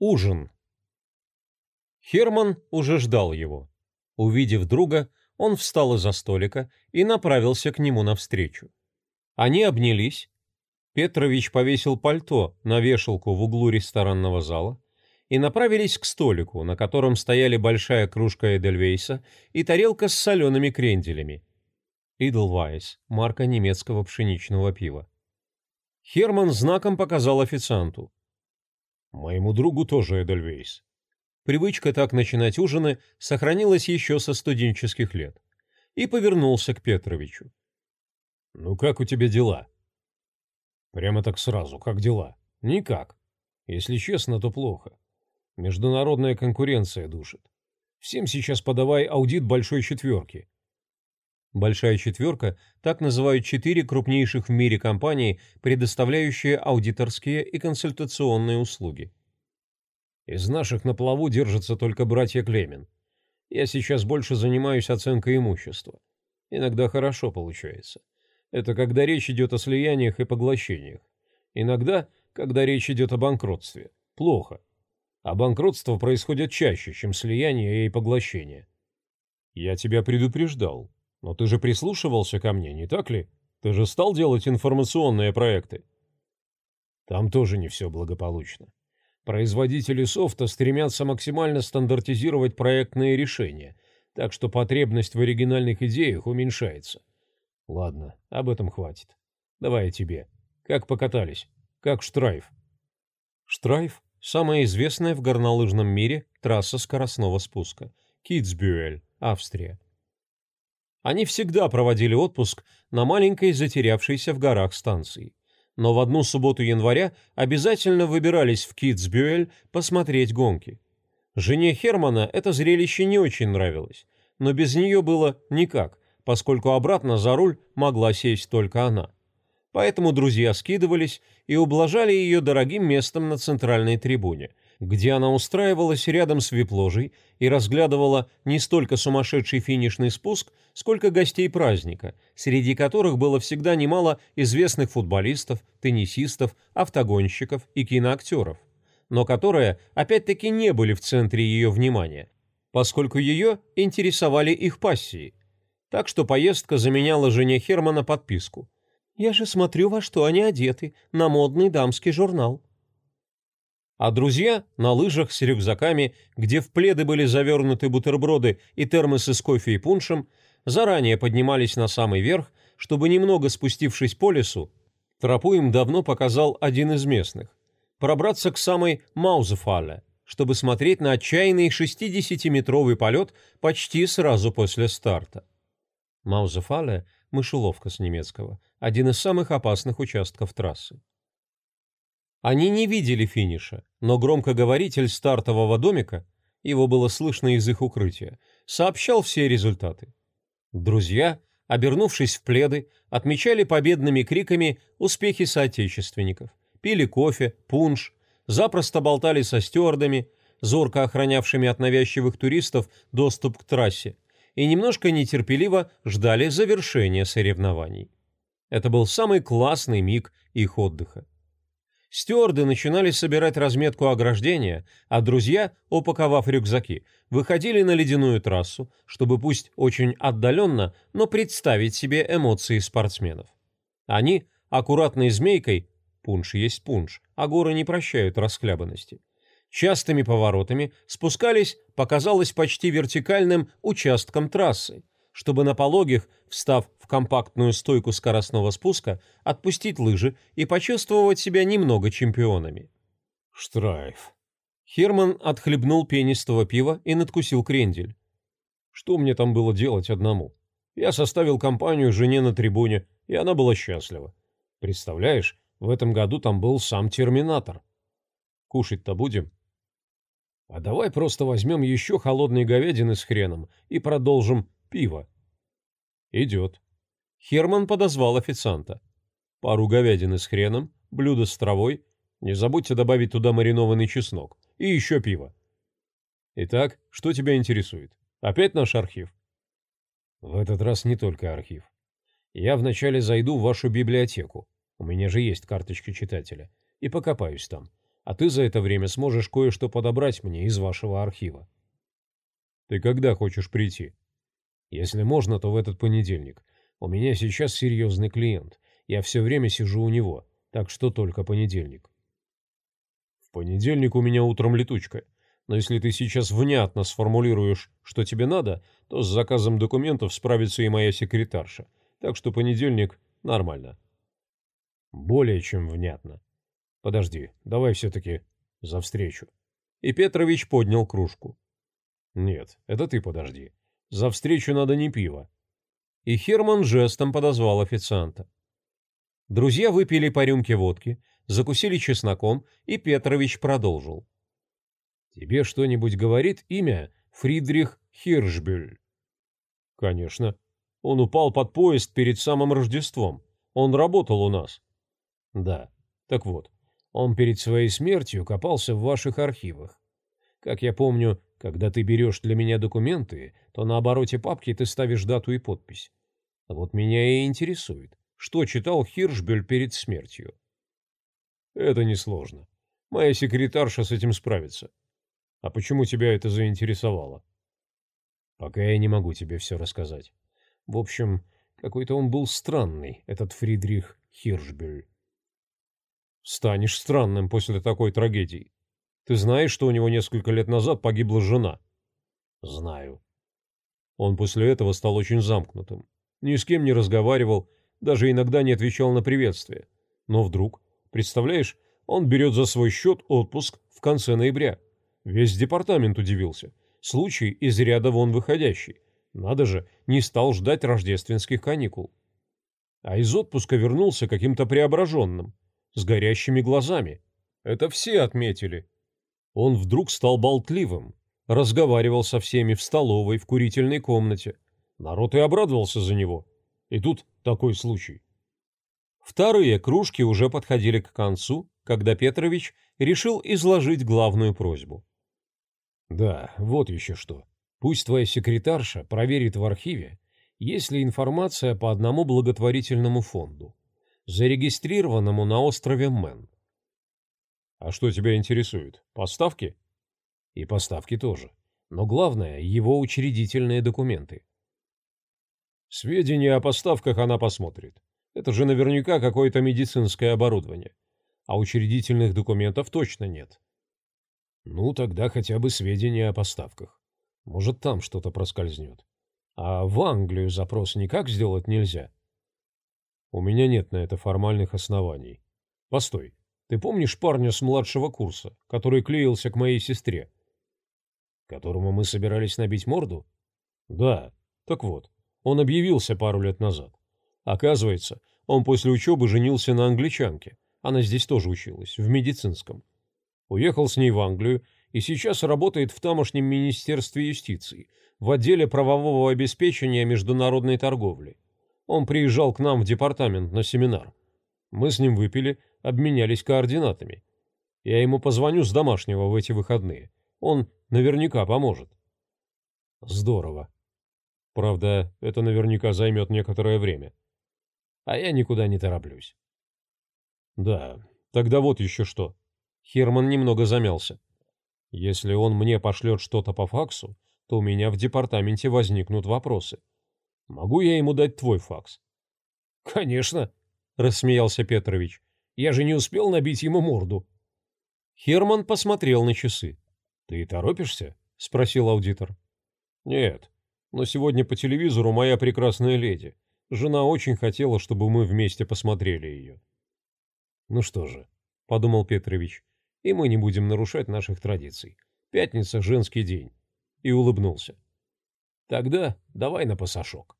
Ужин. Херман уже ждал его. Увидев друга, он встал из-за столика и направился к нему навстречу. Они обнялись. Петрович повесил пальто на вешалку в углу ресторанного зала и направились к столику, на котором стояли большая кружка Эдельвейса и тарелка с солеными кренделями. Идлвайс, марка немецкого пшеничного пива. Херман знаком показал официанту. Моему другу тоже Эдельвейс. Привычка так начинать ужины сохранилась еще со студенческих лет. И повернулся к Петровичу. «Ну как у тебя дела?» «Прямо так сразу, как дела?» «Никак. Если честно, то плохо. Международная конкуренция душит. Всем сейчас подавай аудит большой четверки. Большая четверка – так называют четыре крупнейших в мире компании, предоставляющие аудиторские и консультационные услуги. Из наших на плаву держатся только братья Клемен. Я сейчас больше занимаюсь оценкой имущества. Иногда хорошо получается. Это когда речь идет о слияниях и поглощениях. Иногда, когда речь идет о банкротстве. Плохо. А банкротство происходит чаще, чем слияние и поглощение. Я тебя предупреждал. Но ты же прислушивался ко мне, не так ли? Ты же стал делать информационные проекты. Там тоже не все благополучно. Производители софта стремятся максимально стандартизировать проектные решения, так что потребность в оригинальных идеях уменьшается. Ладно, об этом хватит. Давай я тебе. Как покатались? Как Штрайф? Штрайф – самая известная в горнолыжном мире трасса скоростного спуска. Китсбюэль, Австрия. Они всегда проводили отпуск на маленькой затерявшейся в горах станции. Но в одну субботу января обязательно выбирались в Китсбюэль посмотреть гонки. Жене Хермана это зрелище не очень нравилось, но без нее было никак, поскольку обратно за руль могла сесть только она. Поэтому друзья скидывались и ублажали ее дорогим местом на центральной трибуне – где она устраивалась рядом с вип-ложей и разглядывала не столько сумасшедший финишный спуск, сколько гостей праздника, среди которых было всегда немало известных футболистов, теннисистов, автогонщиков и киноактеров, но которые опять-таки не были в центре ее внимания, поскольку ее интересовали их пассии. Так что поездка заменяла жене Хермана подписку. «Я же смотрю, во что они одеты, на модный дамский журнал» а друзья на лыжах с рюкзаками, где в пледы были завернуты бутерброды и термосы с кофе и пуншем, заранее поднимались на самый верх, чтобы немного спустившись по лесу, тропу им давно показал один из местных, пробраться к самой Маузефале, чтобы смотреть на отчаянный 60-метровый полет почти сразу после старта. Маузефале – мышеловка с немецкого, один из самых опасных участков трассы. Они не видели финиша, но громкоговоритель стартового домика, его было слышно из их укрытия, сообщал все результаты. Друзья, обернувшись в пледы, отмечали победными криками успехи соотечественников, пили кофе, пунш, запросто болтали со стюардами, зорко охранявшими от навязчивых туристов доступ к трассе, и немножко нетерпеливо ждали завершения соревнований. Это был самый классный миг их отдыха. Стюарды начинали собирать разметку ограждения, а друзья, упаковав рюкзаки, выходили на ледяную трассу, чтобы пусть очень отдаленно, но представить себе эмоции спортсменов. Они, аккуратной змейкой, пунш есть пунш, а горы не прощают расхлябанности, частыми поворотами спускались по, казалось, почти вертикальным участкам трассы, чтобы на пологих, встав в компактную стойку скоростного спуска, отпустить лыжи и почувствовать себя немного чемпионами. Штрайф. Херман отхлебнул пенистого пива и надкусил крендель. Что мне там было делать одному? Я составил компанию жене на трибуне, и она была счастлива. Представляешь, в этом году там был сам Терминатор. Кушать-то будем? А давай просто возьмем еще холодной говядины с хреном и продолжим пиво. Идет. Херман подозвал официанта. Пару говядины с хреном, блюдо с травой. Не забудьте добавить туда маринованный чеснок. И еще пиво. Итак, что тебя интересует? Опять наш архив? В этот раз не только архив. Я вначале зайду в вашу библиотеку. У меня же есть карточка читателя. И покопаюсь там. а ты за это время сможешь кое-что подобрать мне из вашего архива. Ты когда хочешь прийти? Если можно, то в этот понедельник. У меня сейчас серьезный клиент. Я все время сижу у него, так что только понедельник. В понедельник у меня утром летучка. Но если ты сейчас внятно сформулируешь, что тебе надо, то с заказом документов справится и моя секретарша. Так что понедельник нормально. Более чем внятно. Подожди, давай все-таки за встречу. И Петрович поднял кружку. Нет, это ты подожди. За встречу надо не пиво. И Херман жестом подозвал официанта. Друзья выпили по рюмке водки, закусили чесноком, и Петрович продолжил. «Тебе что-нибудь говорит имя Фридрих Хиршбюль?» «Конечно. Он упал под поезд перед самым Рождеством. Он работал у нас». «Да. Так вот, он перед своей смертью копался в ваших архивах. Как я помню, когда ты берешь для меня документы, то на обороте папки ты ставишь дату и подпись. Вот меня и интересует, что читал Хиршбель перед смертью. Это несложно. Моя секретарша с этим справится. А почему тебя это заинтересовало? Пока я не могу тебе все рассказать. В общем, какой-то он был странный, этот Фридрих Хиршбель. Станешь странным после такой трагедии. Ты знаешь, что у него несколько лет назад погибла жена? Знаю. Он после этого стал очень замкнутым. Ни с кем не разговаривал, даже иногда не отвечал на приветствие. Но вдруг, представляешь, он берет за свой счет отпуск в конце ноября. Весь департамент удивился. Случай из ряда вон выходящий. Надо же, не стал ждать рождественских каникул. А из отпуска вернулся каким-то преображенным с горящими глазами. Это все отметили. Он вдруг стал болтливым, разговаривал со всеми в столовой, в курительной комнате. Народ и обрадовался за него. И тут такой случай. Вторые кружки уже подходили к концу, когда Петрович решил изложить главную просьбу. «Да, вот еще что. Пусть твоя секретарша проверит в архиве, есть ли информация по одному благотворительному фонду зарегистрированному на острове Мэн. А что тебя интересует? Поставки? И поставки тоже. Но главное, его учредительные документы. Сведения о поставках она посмотрит. Это же наверняка какое-то медицинское оборудование. А учредительных документов точно нет. Ну, тогда хотя бы сведения о поставках. Может, там что-то проскользнет. А в Англию запрос никак сделать нельзя. У меня нет на это формальных оснований. Постой, ты помнишь парня с младшего курса, который клеился к моей сестре? Которому мы собирались набить морду? Да, так вот, он объявился пару лет назад. Оказывается, он после учебы женился на англичанке. Она здесь тоже училась, в медицинском. Уехал с ней в Англию и сейчас работает в тамошнем Министерстве юстиции, в отделе правового обеспечения международной торговли. Он приезжал к нам в департамент на семинар. Мы с ним выпили, обменялись координатами. Я ему позвоню с домашнего в эти выходные. Он наверняка поможет. Здорово. Правда, это наверняка займет некоторое время. А я никуда не тороплюсь. Да, тогда вот еще что. Херман немного замялся. Если он мне пошлет что-то по факсу, то у меня в департаменте возникнут вопросы. Могу я ему дать твой факс? Конечно, рассмеялся Петрович. Я же не успел набить ему морду. Херман посмотрел на часы. Ты торопишься? спросил аудитор. Нет, но сегодня по телевизору моя прекрасная леди. Жена очень хотела, чтобы мы вместе посмотрели ее. Ну что же, подумал Петрович, и мы не будем нарушать наших традиций. Пятница — женский день. И улыбнулся. Тогда давай на пасашок.